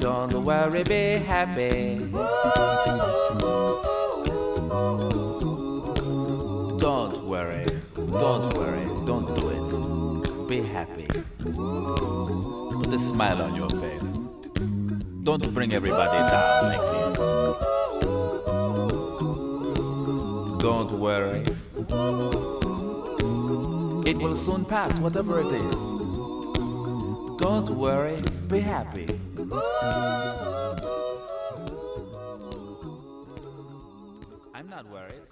Don't worry, be happy. Don't worry. Don't worry. Don't do it. Be happy. Put a smile on your face. Don't bring everybody down like this. Don't worry. It will soon pass, whatever it is. Don't worry, be happy. I'm not worried.